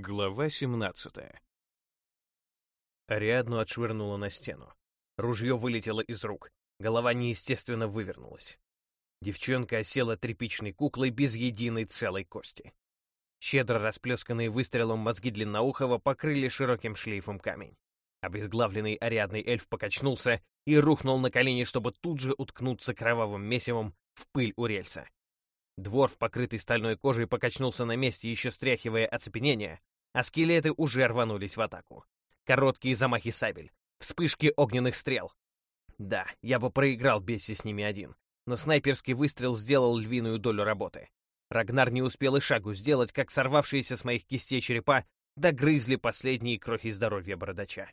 Глава 17 Ариадну отшвырнула на стену. Ружье вылетело из рук. Голова неестественно вывернулась. Девчонка осела тряпичной куклой без единой целой кости. Щедро расплесканные выстрелом мозги Длинноухова покрыли широким шлейфом камень. Обезглавленный Ариадный эльф покачнулся и рухнул на колени, чтобы тут же уткнуться кровавым месивом в пыль у рельса. Дворф, покрытый стальной кожей, покачнулся на месте, еще стряхивая оцепенение, а скелеты уже рванулись в атаку. Короткие замахи сабель, вспышки огненных стрел. Да, я бы проиграл Бесси с ними один, но снайперский выстрел сделал львиную долю работы. Рагнар не успел и шагу сделать, как сорвавшиеся с моих кистей черепа догрызли последние крохи здоровья бородача.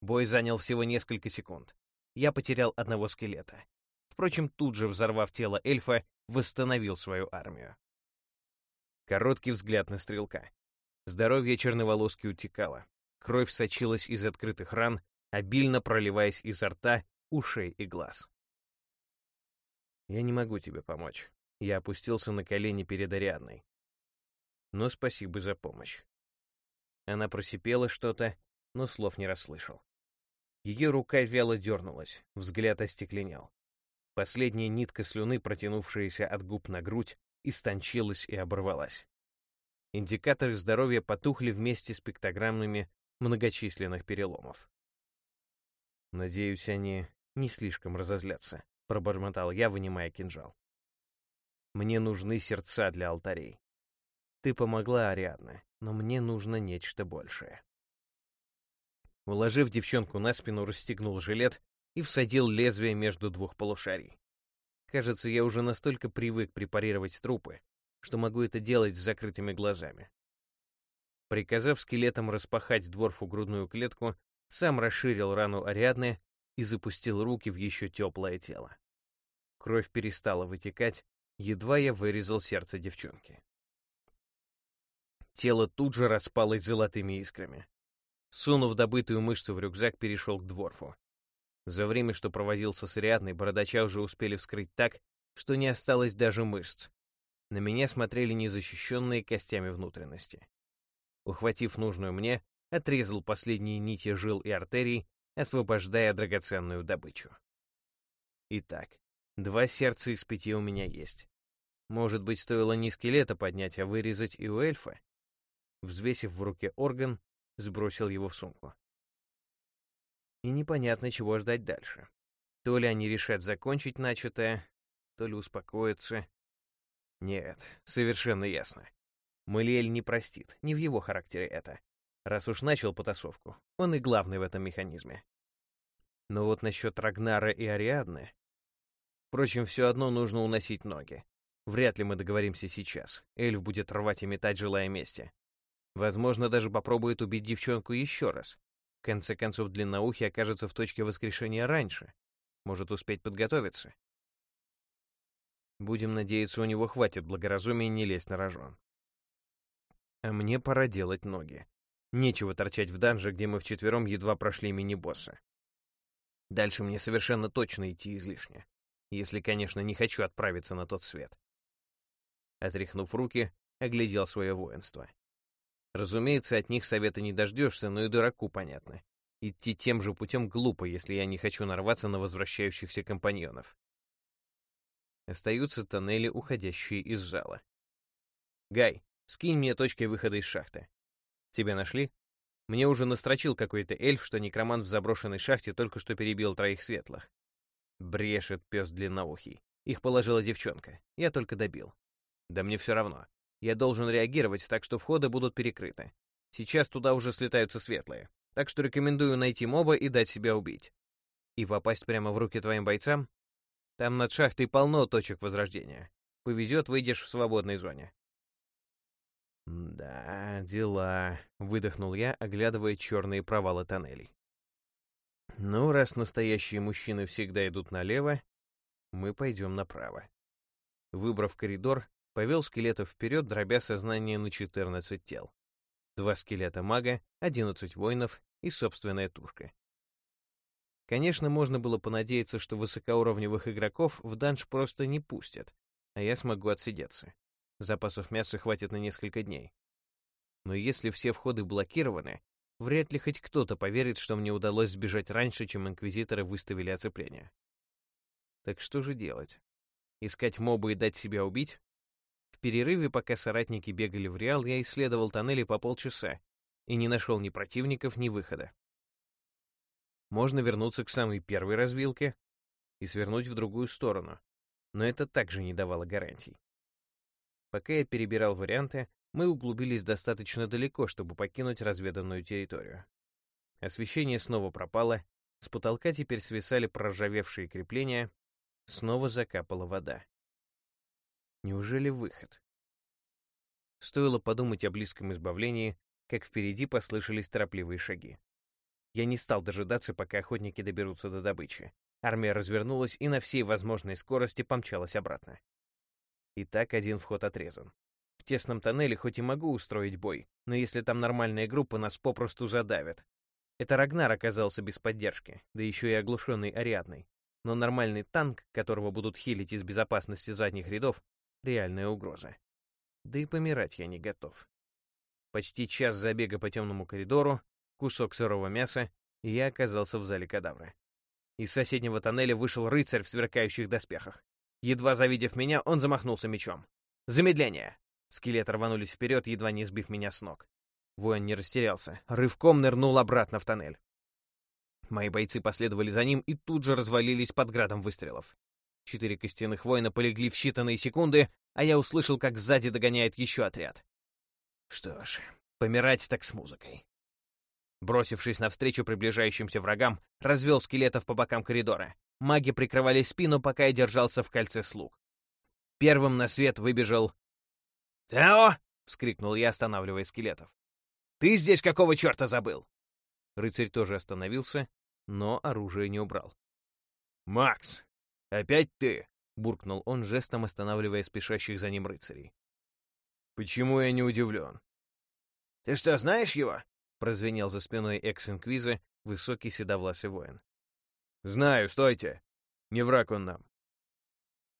Бой занял всего несколько секунд. Я потерял одного скелета. Впрочем, тут же, взорвав тело эльфа, восстановил свою армию. Короткий взгляд на стрелка. Здоровье черноволоски утекало. Кровь сочилась из открытых ран, обильно проливаясь изо рта, ушей и глаз. «Я не могу тебе помочь». Я опустился на колени перед Ариадной. «Но спасибо за помощь». Она просипела что-то, но слов не расслышал. Ее рука вяло дернулась, взгляд остекленел. Последняя нитка слюны, протянувшаяся от губ на грудь, истончилась и оборвалась. Индикаторы здоровья потухли вместе с пиктограммами многочисленных переломов. «Надеюсь, они не слишком разозлятся», — пробормотал я, вынимая кинжал. «Мне нужны сердца для алтарей. Ты помогла, Ариадна, но мне нужно нечто большее». Уложив девчонку на спину, расстегнул жилет и всадил лезвие между двух полушарий. Кажется, я уже настолько привык препарировать трупы, что могу это делать с закрытыми глазами. Приказав скелетам распахать дворфу грудную клетку, сам расширил рану Ариадны и запустил руки в еще теплое тело. Кровь перестала вытекать, едва я вырезал сердце девчонки. Тело тут же распалось золотыми искрами. Сунув добытую мышцу в рюкзак, перешел к дворфу. За время, что провозился с Ариадной, бородача уже успели вскрыть так, что не осталось даже мышц. На меня смотрели незащищенные костями внутренности. Ухватив нужную мне, отрезал последние нити жил и артерий, освобождая драгоценную добычу. Итак, два сердца из пяти у меня есть. Может быть, стоило не скелета поднять, а вырезать и у эльфа? Взвесив в руке орган, сбросил его в сумку и непонятно, чего ждать дальше. То ли они решат закончить начатое, то ли успокоятся. Нет, совершенно ясно. Малиэль не простит, не в его характере это. Раз уж начал потасовку, он и главный в этом механизме. Но вот насчет Рагнара и Ариадны... Впрочем, все одно нужно уносить ноги. Вряд ли мы договоримся сейчас. Эльф будет рвать и метать, желая мести. Возможно, даже попробует убить девчонку еще раз. В конце концов, длинноухий окажется в точке воскрешения раньше. Может успеть подготовиться. Будем надеяться, у него хватит благоразумия не лезть на рожон. А мне пора делать ноги. Нечего торчать в данже, где мы вчетвером едва прошли мини-босса. Дальше мне совершенно точно идти излишне. Если, конечно, не хочу отправиться на тот свет. Отряхнув руки, оглядел свое воинство. Разумеется, от них совета не дождешься, но и дураку понятно. Идти тем же путем глупо, если я не хочу нарваться на возвращающихся компаньонов. Остаются тоннели, уходящие из зала. «Гай, скинь мне точкой выхода из шахты. Тебя нашли? Мне уже настрочил какой-то эльф, что некромант в заброшенной шахте только что перебил троих светлых. Брешет пес длинноухий. Их положила девчонка. Я только добил. Да мне все равно. Я должен реагировать, так что входы будут перекрыты. Сейчас туда уже слетаются светлые. Так что рекомендую найти моба и дать себя убить. И попасть прямо в руки твоим бойцам? Там над шахтой полно точек возрождения. Повезет, выйдешь в свободной зоне. «Да, дела», — выдохнул я, оглядывая черные провалы тоннелей. «Ну, раз настоящие мужчины всегда идут налево, мы пойдем направо». Выбрав коридор, повел скелетов вперед, дробя сознание на 14 тел. Два скелета мага, 11 воинов и собственная тушка. Конечно, можно было понадеяться, что высокоуровневых игроков в данж просто не пустят, а я смогу отсидеться. Запасов мяса хватит на несколько дней. Но если все входы блокированы, вряд ли хоть кто-то поверит, что мне удалось сбежать раньше, чем инквизиторы выставили оцепление. Так что же делать? Искать мобы и дать себя убить? В перерыве, пока соратники бегали в Реал, я исследовал тоннели по полчаса и не нашел ни противников, ни выхода. Можно вернуться к самой первой развилке и свернуть в другую сторону, но это также не давало гарантий. Пока я перебирал варианты, мы углубились достаточно далеко, чтобы покинуть разведанную территорию. Освещение снова пропало, с потолка теперь свисали проржавевшие крепления, снова закапала вода. Неужели выход? Стоило подумать о близком избавлении, как впереди послышались торопливые шаги. Я не стал дожидаться, пока охотники доберутся до добычи. Армия развернулась и на всей возможной скорости помчалась обратно. Итак, один вход отрезан. В тесном тоннеле хоть и могу устроить бой, но если там нормальная группа, нас попросту задавят. Это Рагнар оказался без поддержки, да еще и оглушенный Ариадной. Но нормальный танк, которого будут хилить из безопасности задних рядов, реальная угроза. Да и помирать я не готов. Почти час забега по темному коридору, кусок сырого мяса, и я оказался в зале кадавра. Из соседнего тоннеля вышел рыцарь в сверкающих доспехах. Едва завидев меня, он замахнулся мечом. «Замедление!» Скелеты рванулись вперед, едва не сбив меня с ног. Воин не растерялся. Рывком нырнул обратно в тоннель. Мои бойцы последовали за ним и тут же развалились под градом выстрелов. Четыре костяных воина полегли в считанные секунды, а я услышал, как сзади догоняет еще отряд. Что ж, помирать так с музыкой. Бросившись навстречу приближающимся врагам, развел скелетов по бокам коридора. Маги прикрывали спину, пока я держался в кольце слуг. Первым на свет выбежал «Тео!» — вскрикнул я, останавливая скелетов. «Ты здесь какого черта забыл?» Рыцарь тоже остановился, но оружие не убрал. «Макс, опять ты?» — буркнул он, жестом останавливая спешащих за ним рыцарей. «Почему я не удивлен?» «Ты что, знаешь его?» — прозвенел за спиной экс-инквиза высокий седовласый воин. «Знаю, стойте! Не враг он нам!»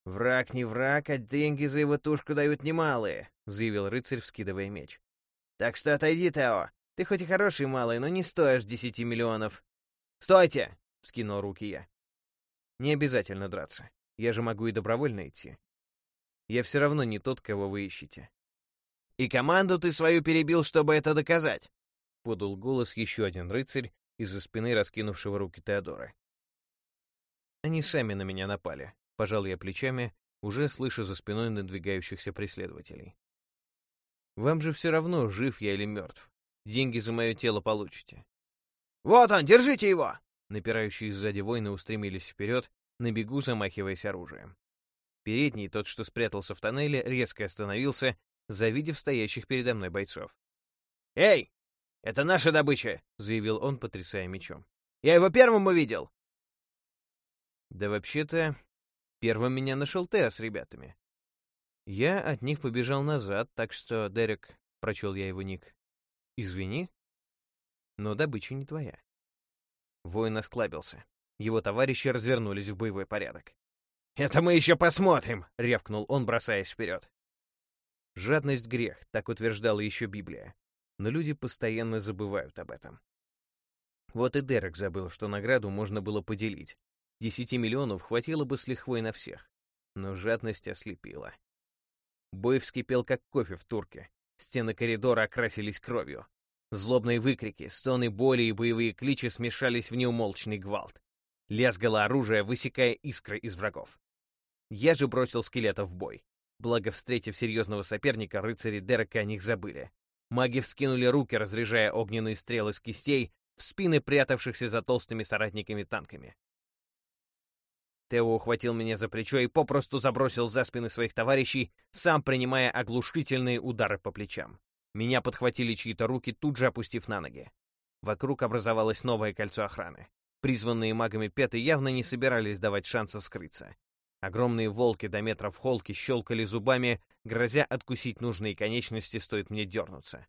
«Враг не враг, а деньги за его тушку дают немалые», — заявил рыцарь, вскидывая меч. «Так что отойди, Тео. Ты хоть и хороший малый, но не стоишь десяти миллионов». «Стойте!» — вскинул руки я. «Не обязательно драться. Я же могу и добровольно идти. Я все равно не тот, кого вы ищете». «И команду ты свою перебил, чтобы это доказать!» — подал голос еще один рыцарь из-за спины раскинувшего руки Теодора. Они сами на меня напали, пожал я плечами, уже слыша за спиной надвигающихся преследователей. Вам же все равно, жив я или мертв. Деньги за мое тело получите. «Вот он, держите его!» Напирающие сзади воины устремились вперед, на бегу замахиваясь оружием. Передний, тот, что спрятался в тоннеле, резко остановился, завидев стоящих передо мной бойцов. «Эй, это наша добыча!» — заявил он, потрясая мечом. «Я его первым увидел!» Да вообще-то, первым меня нашел Тео с ребятами. Я от них побежал назад, так что, Дерек, прочел я его ник, извини, но добыча не твоя. Воин осклабился. Его товарищи развернулись в боевой порядок. «Это мы еще посмотрим!» — рявкнул он, бросаясь вперед. Жадность — грех, так утверждала еще Библия. Но люди постоянно забывают об этом. Вот и Дерек забыл, что награду можно было поделить. Десяти миллионов хватило бы с лихвой на всех. Но жадность ослепила. Бой вскипел, как кофе в турке. Стены коридора окрасились кровью. Злобные выкрики, стоны боли и боевые кличи смешались в неумолчный гвалт. Лязгало оружие, высекая искры из врагов. Я же бросил скелетов в бой. Благо, встретив серьезного соперника, рыцари Дерека о них забыли. Маги вскинули руки, разряжая огненные стрелы с кистей в спины прятавшихся за толстыми соратниками танками. Тео ухватил меня за плечо и попросту забросил за спины своих товарищей, сам принимая оглушительные удары по плечам. Меня подхватили чьи-то руки, тут же опустив на ноги. Вокруг образовалось новое кольцо охраны. Призванные магами петы явно не собирались давать шанса скрыться. Огромные волки до метров холки щелкали зубами, грозя откусить нужные конечности, стоит мне дернуться.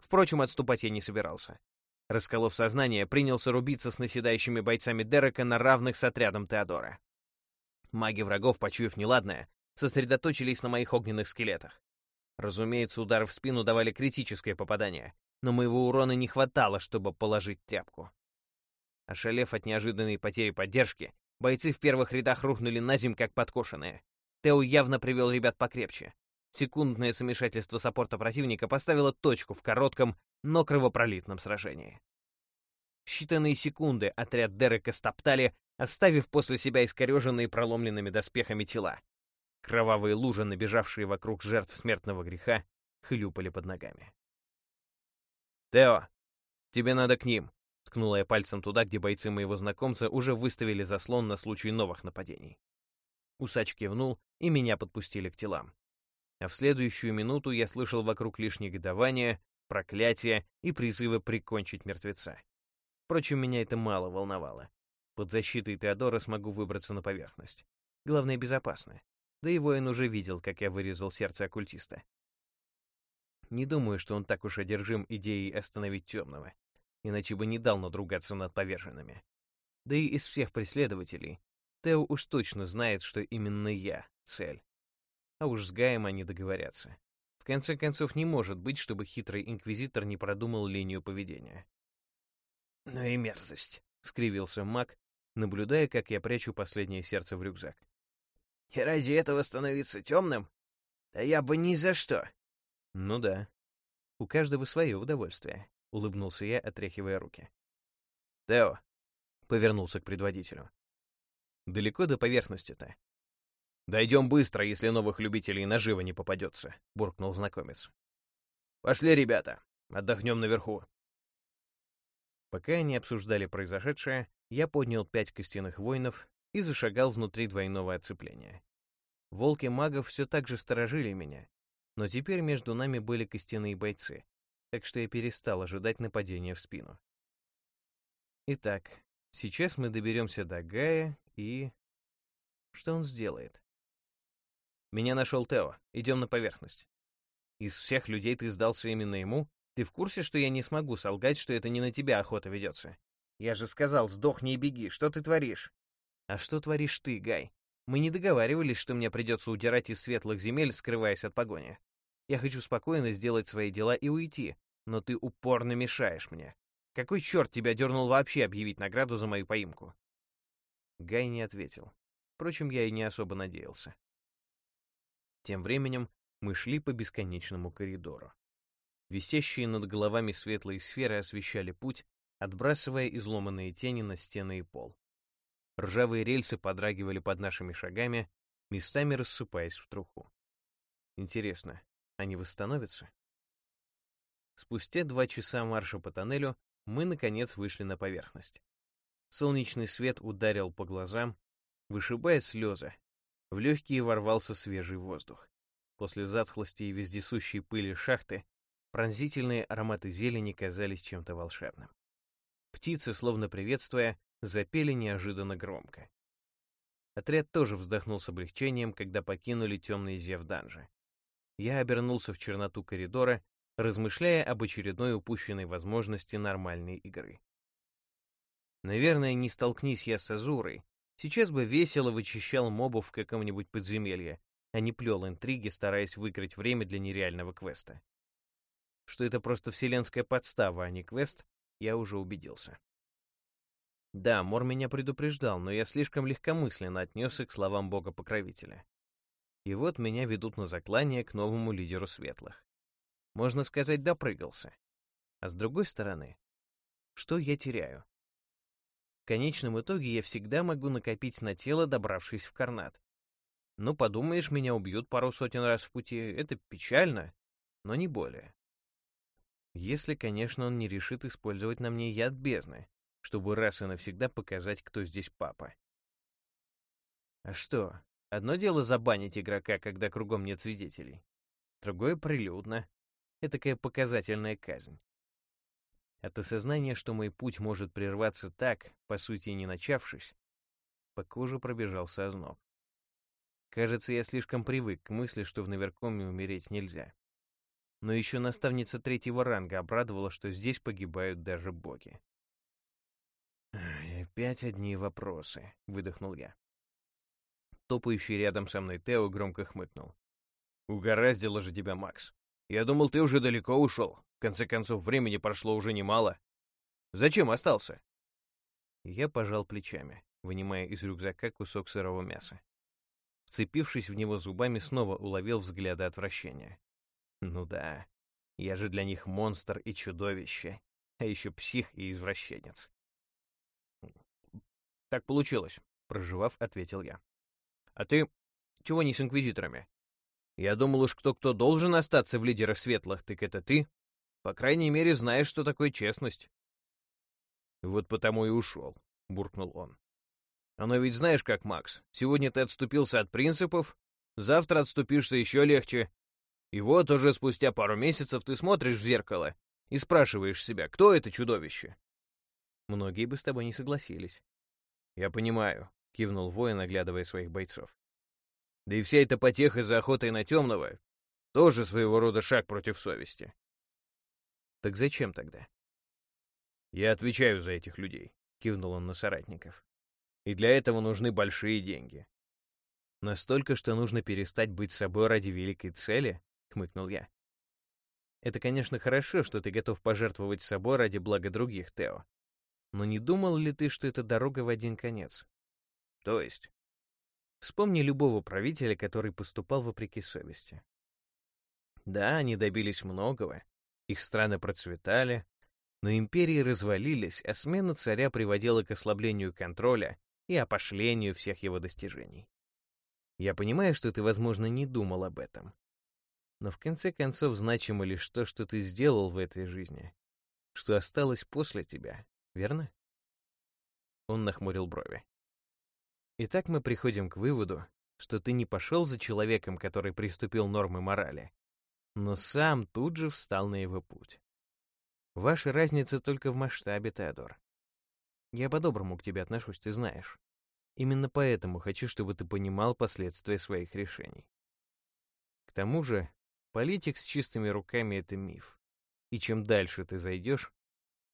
Впрочем, отступать я не собирался. Расколов сознание, принялся рубиться с наседающими бойцами Дерека на равных с отрядом Теодора. Маги врагов, почуяв неладное, сосредоточились на моих огненных скелетах. Разумеется, удары в спину давали критическое попадание, но моего урона не хватало, чтобы положить тряпку. Ошалев от неожиданной потери поддержки, бойцы в первых рядах рухнули на земь, как подкошенные. Тео явно привел ребят покрепче. Секундное замешательство саппорта противника поставило точку в коротком, но кровопролитном сражении. В считанные секунды отряд Дерека стоптали, оставив после себя искореженные проломленными доспехами тела. Кровавые лужи, набежавшие вокруг жертв смертного греха, хлюпали под ногами. «Тео, тебе надо к ним!» — ткнула я пальцем туда, где бойцы моего знакомца уже выставили заслон на случай новых нападений. Усач кивнул, и меня подпустили к телам. А в следующую минуту я слышал вокруг лишь негодование, проклятия и призывы прикончить мертвеца. Впрочем, меня это мало волновало. Под защитой Теодора смогу выбраться на поверхность. Главное, безопасно. Да и воин уже видел, как я вырезал сердце оккультиста. Не думаю, что он так уж одержим идеей остановить темного, иначе бы не дал надругаться над поверженными. Да и из всех преследователей Тео уж точно знает, что именно я — цель. А уж с Гаем они договорятся. В конце концов, не может быть, чтобы хитрый инквизитор не продумал линию поведения. «Ну и мерзость», — скривился маг, наблюдая, как я прячу последнее сердце в рюкзак. «И ради этого становиться темным? Да я бы ни за что!» «Ну да. У каждого свое удовольствие», — улыбнулся я, отряхивая руки. «Тео», — повернулся к предводителю. «Далеко до поверхности-то?» «Дойдем быстро, если новых любителей наживо не попадется», — буркнул знакомец. «Пошли, ребята, отдохнем наверху». Пока они обсуждали произошедшее, я поднял пять костяных воинов и зашагал внутри двойного оцепления. Волки магов все так же сторожили меня, но теперь между нами были костяные бойцы, так что я перестал ожидать нападения в спину. Итак, сейчас мы доберемся до Гая и... Что он сделает? Меня нашел Тео. Идем на поверхность. Из всех людей ты сдался именно ему? Ты в курсе, что я не смогу солгать, что это не на тебя охота ведется? Я же сказал, сдохни и беги. Что ты творишь? А что творишь ты, Гай? Мы не договаривались, что мне придется удирать из светлых земель, скрываясь от погони. Я хочу спокойно сделать свои дела и уйти, но ты упорно мешаешь мне. Какой черт тебя дернул вообще объявить награду за мою поимку?» Гай не ответил. Впрочем, я и не особо надеялся. Тем временем мы шли по бесконечному коридору. Висящие над головами светлые сферы освещали путь, отбрасывая изломанные тени на стены и пол. Ржавые рельсы подрагивали под нашими шагами, местами рассыпаясь в труху. Интересно, они восстановятся? Спустя два часа марша по тоннелю мы, наконец, вышли на поверхность. Солнечный свет ударил по глазам, вышибая слезы, в легкие ворвался свежий воздух. После затхлости и вездесущей пыли шахты пронзительные ароматы зелени казались чем-то волшебным. Птицы, словно приветствуя, запели неожиданно громко. Отряд тоже вздохнул с облегчением, когда покинули темные зев данжи. Я обернулся в черноту коридора, размышляя об очередной упущенной возможности нормальной игры. Наверное, не столкнись я с Азурой, Сейчас бы весело вычищал мобов в каком-нибудь подземелье, а не плел интриги, стараясь выиграть время для нереального квеста. Что это просто вселенская подстава, а не квест, я уже убедился. Да, Мор меня предупреждал, но я слишком легкомысленно отнесся к словам бога-покровителя. И вот меня ведут на заклание к новому лидеру светлых. Можно сказать, допрыгался. А с другой стороны, что я теряю? конечном итоге я всегда могу накопить на тело, добравшись в карнат. Ну, подумаешь, меня убьют пару сотен раз в пути. Это печально, но не более. Если, конечно, он не решит использовать на мне яд бездны, чтобы раз и навсегда показать, кто здесь папа. А что, одно дело забанить игрока, когда кругом нет свидетелей. Другое — прилюдно. Этакая показательная казнь. От осознания, что мой путь может прерваться так, по сути не начавшись, по коже пробежался озноб. Кажется, я слишком привык к мысли, что в Наверкоме умереть нельзя. Но еще наставница третьего ранга обрадовала, что здесь погибают даже боги. «Опять одни вопросы», — выдохнул я. Топающий рядом со мной Тео громко хмыкнул. Угораздило же тебя, Макс. Я думал, ты уже далеко ушел. В конце концов, времени прошло уже немало. Зачем остался? Я пожал плечами, вынимая из рюкзака кусок сырого мяса. Вцепившись в него зубами, снова уловил взгляды отвращения. Ну да, я же для них монстр и чудовище, а еще псих и извращенец. Так получилось, проживав, ответил я. А ты чего не с инквизиторами? Я думал уж кто-кто должен остаться в лидерах светлых, так это ты. По крайней мере, знаешь, что такое честность. Вот потому и ушел, буркнул он. Оно ведь знаешь как, Макс, сегодня ты отступился от принципов, завтра отступишься еще легче. И вот уже спустя пару месяцев ты смотришь в зеркало и спрашиваешь себя, кто это чудовище? Многие бы с тобой не согласились. Я понимаю, кивнул воин, оглядывая своих бойцов. Да и вся эта потеха за охотой на темного тоже своего рода шаг против совести. Так зачем тогда? Я отвечаю за этих людей, кивнул он на соратников. И для этого нужны большие деньги. Настолько, что нужно перестать быть собой ради великой цели, хмыкнул я. Это, конечно, хорошо, что ты готов пожертвовать собой ради блага других, Тео. Но не думал ли ты, что это дорога в один конец? То есть? Вспомни любого правителя, который поступал вопреки совести. Да, они добились многого, их страны процветали, но империи развалились, а смена царя приводила к ослаблению контроля и опошлению всех его достижений. Я понимаю, что ты, возможно, не думал об этом. Но в конце концов значимо лишь то, что ты сделал в этой жизни, что осталось после тебя, верно? Он нахмурил брови. Итак, мы приходим к выводу, что ты не пошел за человеком, который приступил нормы морали, но сам тут же встал на его путь. Ваша разница только в масштабе, Теодор. Я по-доброму к тебе отношусь, ты знаешь. Именно поэтому хочу, чтобы ты понимал последствия своих решений. К тому же, политик с чистыми руками — это миф. И чем дальше ты зайдешь,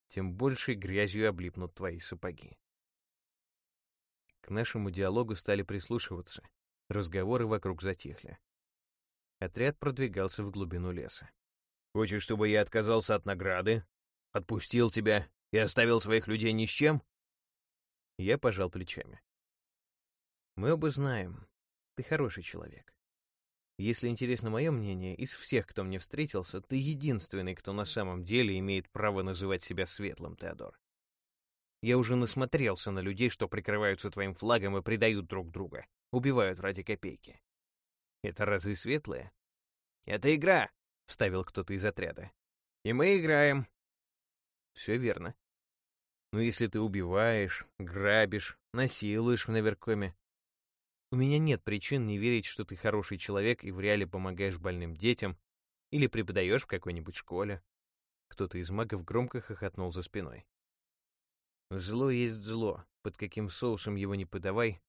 тем больше грязью облипнут твои сапоги. К нашему диалогу стали прислушиваться. Разговоры вокруг затихли. Отряд продвигался в глубину леса. «Хочешь, чтобы я отказался от награды? Отпустил тебя и оставил своих людей ни с чем?» Я пожал плечами. «Мы оба знаем, ты хороший человек. Если интересно мое мнение, из всех, кто мне встретился, ты единственный, кто на самом деле имеет право называть себя светлым, Теодор. Я уже насмотрелся на людей, что прикрываются твоим флагом и предают друг друга, убивают ради копейки. Это разве светлое? Это игра, вставил кто-то из отряда. И мы играем. Все верно. Но если ты убиваешь, грабишь, насилуешь в наверкоме, у меня нет причин не верить, что ты хороший человек и в реале помогаешь больным детям или преподаешь в какой-нибудь школе. Кто-то из магов громко хохотнул за спиной. Зло есть зло, под каким соусом его не подавай,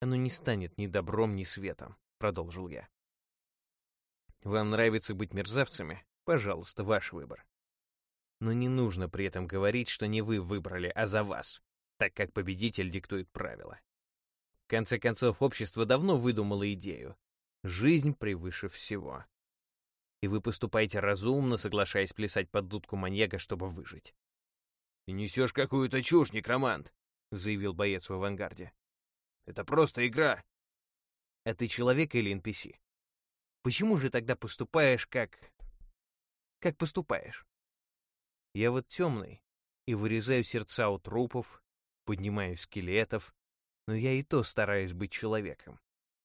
оно не станет ни добром, ни светом, продолжил я. Вам нравится быть мерзавцами? Пожалуйста, ваш выбор. Но не нужно при этом говорить, что не вы выбрали, а за вас, так как победитель диктует правила. В конце концов, общество давно выдумало идею. Жизнь превыше всего. И вы поступаете разумно, соглашаясь плясать под дудку маньяка, чтобы выжить. «Ты несешь какую-то чушь, некромант», — заявил боец в авангарде. «Это просто игра». «А ты человек или NPC? Почему же тогда поступаешь как... как поступаешь?» «Я вот темный и вырезаю сердца у трупов, поднимаю скелетов, но я и то стараюсь быть человеком.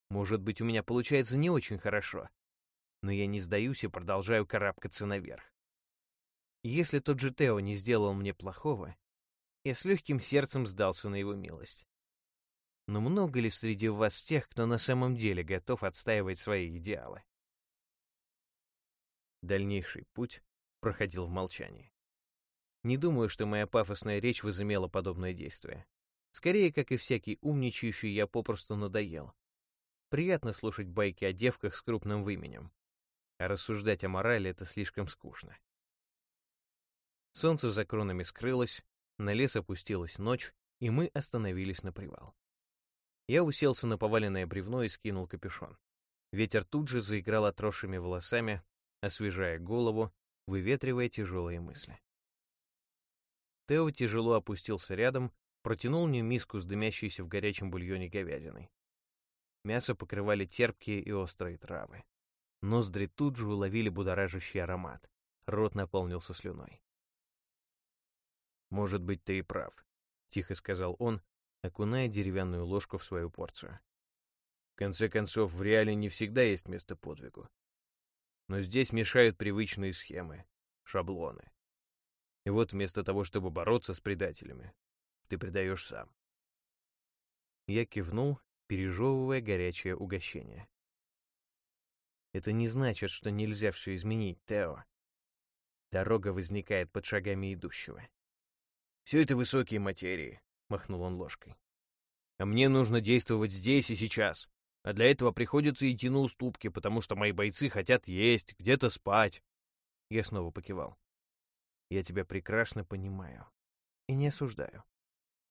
Может быть, у меня получается не очень хорошо, но я не сдаюсь и продолжаю карабкаться наверх. Если тот же Тео не сделал мне плохого, я с легким сердцем сдался на его милость. Но много ли среди вас тех, кто на самом деле готов отстаивать свои идеалы? Дальнейший путь проходил в молчании. Не думаю, что моя пафосная речь возымела подобное действие. Скорее, как и всякий умничающий, я попросту надоел. Приятно слушать байки о девках с крупным выменем. А рассуждать о морали — это слишком скучно. Солнце за кронами скрылось, на лес опустилась ночь, и мы остановились на привал. Я уселся на поваленное бревно и скинул капюшон. Ветер тут же заиграл отросшими волосами, освежая голову, выветривая тяжелые мысли. Тео тяжело опустился рядом, протянул мне миску с дымящейся в горячем бульоне говядиной. Мясо покрывали терпкие и острые травы. Ноздри тут же уловили будоражащий аромат. Рот наполнился слюной. «Может быть, ты и прав», — тихо сказал он, окуная деревянную ложку в свою порцию. В конце концов, в реале не всегда есть место подвигу. Но здесь мешают привычные схемы, шаблоны. И вот вместо того, чтобы бороться с предателями, ты предаешь сам. Я кивнул, пережевывая горячее угощение. Это не значит, что нельзя все изменить, Тео. Дорога возникает под шагами идущего. Все это высокие материи, — махнул он ложкой. «А мне нужно действовать здесь и сейчас. А для этого приходится идти на уступки, потому что мои бойцы хотят есть, где-то спать». Я снова покивал. «Я тебя прекрасно понимаю. И не осуждаю.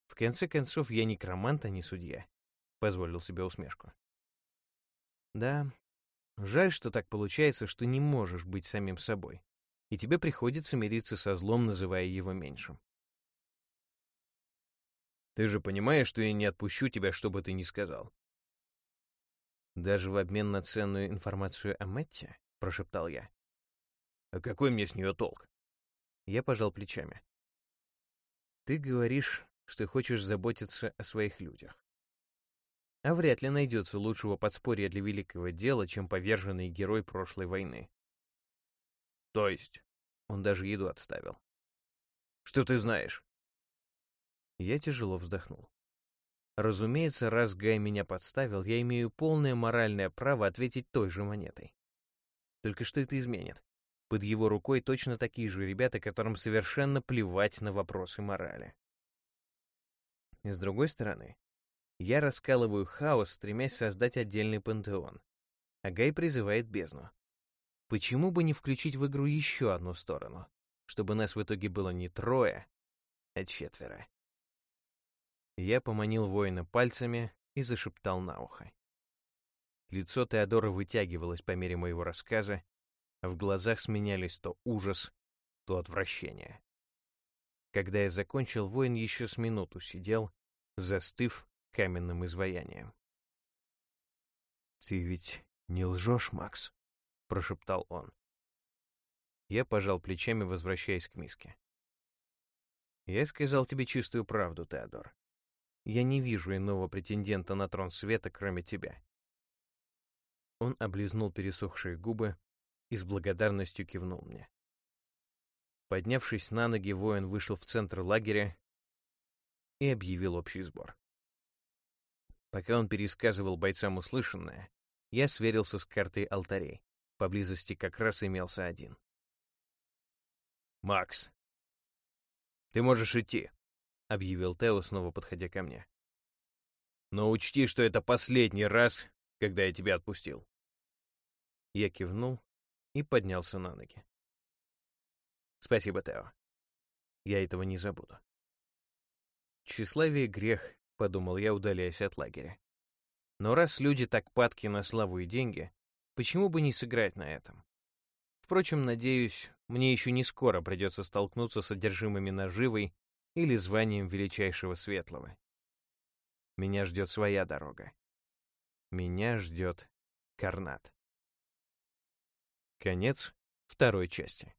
В конце концов, я некромант, а не судья», — позволил себе усмешку. «Да, жаль, что так получается, что не можешь быть самим собой, и тебе приходится мириться со злом, называя его меньшим. Ты же понимаешь, что я не отпущу тебя, что бы ты ни сказал. Даже в обмен на ценную информацию о Мэтте? Прошептал я. А какой мне с нее толк? Я пожал плечами. Ты говоришь, что хочешь заботиться о своих людях. А вряд ли найдется лучшего подспорья для великого дела, чем поверженный герой прошлой войны. То есть? Он даже еду отставил. Что ты знаешь? Я тяжело вздохнул. Разумеется, раз Гай меня подставил, я имею полное моральное право ответить той же монетой. Только что это изменит? Под его рукой точно такие же ребята, которым совершенно плевать на вопросы морали. С другой стороны, я раскалываю хаос, стремясь создать отдельный пантеон. А Гай призывает бездну. Почему бы не включить в игру еще одну сторону, чтобы нас в итоге было не трое, а четверо? Я поманил воина пальцами и зашептал на ухо. Лицо Теодора вытягивалось по мере моего рассказа, а в глазах сменялись то ужас, то отвращение. Когда я закончил, воин еще с минуту сидел, застыв каменным изваянием. «Ты ведь не лжешь, Макс?» — прошептал он. Я пожал плечами, возвращаясь к миске. «Я сказал тебе чистую правду, Теодор. Я не вижу иного претендента на трон света, кроме тебя». Он облизнул пересохшие губы и с благодарностью кивнул мне. Поднявшись на ноги, воин вышел в центр лагеря и объявил общий сбор. Пока он пересказывал бойцам услышанное, я сверился с картой алтарей. Поблизости как раз имелся один. «Макс, ты можешь идти», — объявил Тео, снова подходя ко мне. «Но учти, что это последний раз, когда я тебя отпустил». Я кивнул и поднялся на ноги. «Спасибо, Тео. Я этого не забуду». «Тщеславие — грех», — подумал я, удаляясь от лагеря. «Но раз люди так падки на славу и деньги, почему бы не сыграть на этом? Впрочем, надеюсь, мне еще не скоро придется столкнуться с одержимыми наживой или званием величайшего светлого. Меня ждет своя дорога. Меня ждет Карнат. Конец второй части.